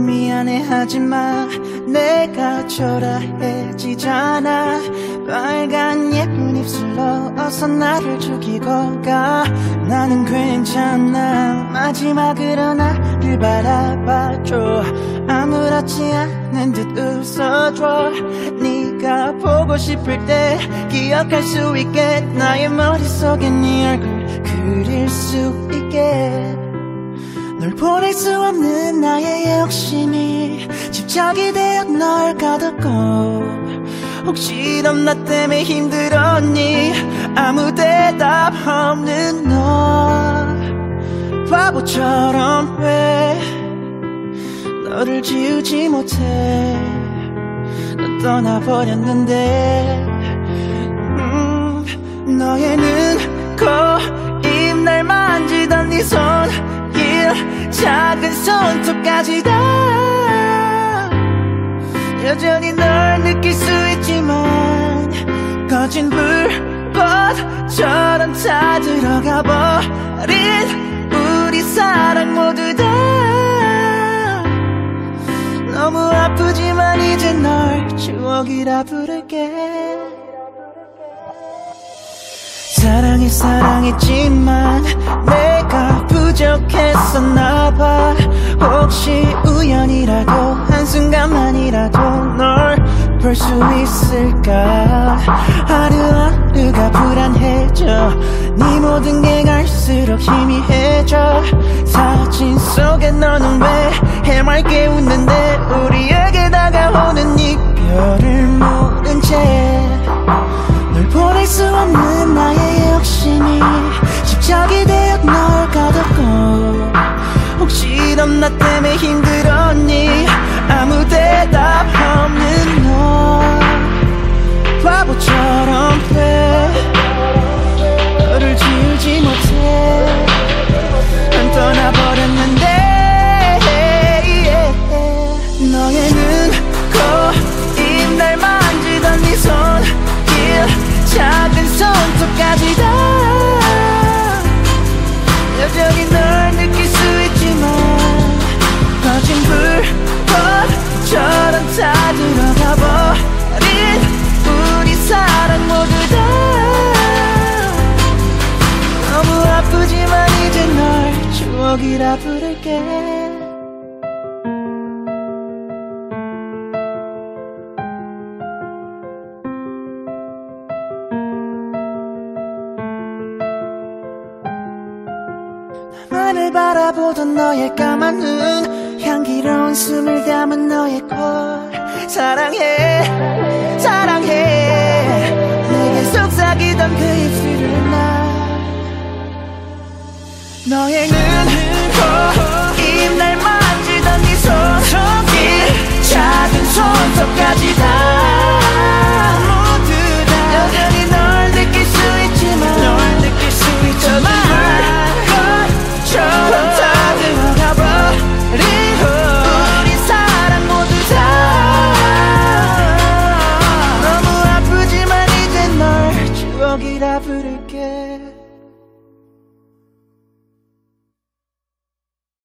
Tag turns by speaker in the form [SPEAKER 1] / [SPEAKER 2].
[SPEAKER 1] 미안해 하지마. 내가 초라해지잖아. 빨간 예쁜 입술로 어서 나를 죽이고 가. 나는 괜찮아. 마지막으로 나를 바라봐줘. 아무렇지 않은 듯 웃어줘. 네가 보고 싶을 때 기억할 수 있게. 나의 머릿속에 네 얼굴 그릴 수 있게 널 보낼 수 없는 나의 욕심이 집착이 되어 널 가뒀고 혹시 넌 나 때문에 힘들었니? 아무 대답 없는 너. 바보처럼 왜 너를 지우지 못해? 넌 떠나버렸는데 작은 손톱까지 다 여전히 널 느낄 수 있지만 거진 불꽃처럼 다 들어가 버린 우리 사랑 모두 다 너무 아프지만 이제 널 추억이라 부를게. 사랑해 사랑했지만 내가 부족했었나 봐. 혹시 우연이라도 한순간만이라도 널 볼 수 있을까? 하루하루가 불안해져. 네 모든 게 갈수록 희미해져. 사진 속에 너는 왜 해맑게 웃는데 우리에게 다가오는 이 눈, 코, 입, 날 만지던 네 손길 작은 손톱까지 다. 여전히 널 느낄 수 있지만 거진 불꽃처럼 다 들어가 버린 우리 사랑 모두 다. 너무 아프지만 이제 널 추억이라 부를게 바라보던 너의 까만 눈 향기로운 숨을 담은 너의 콜. 사랑해 사랑해. 내게 속삭이던 그 입술을 나 너의 눈, I've ever get.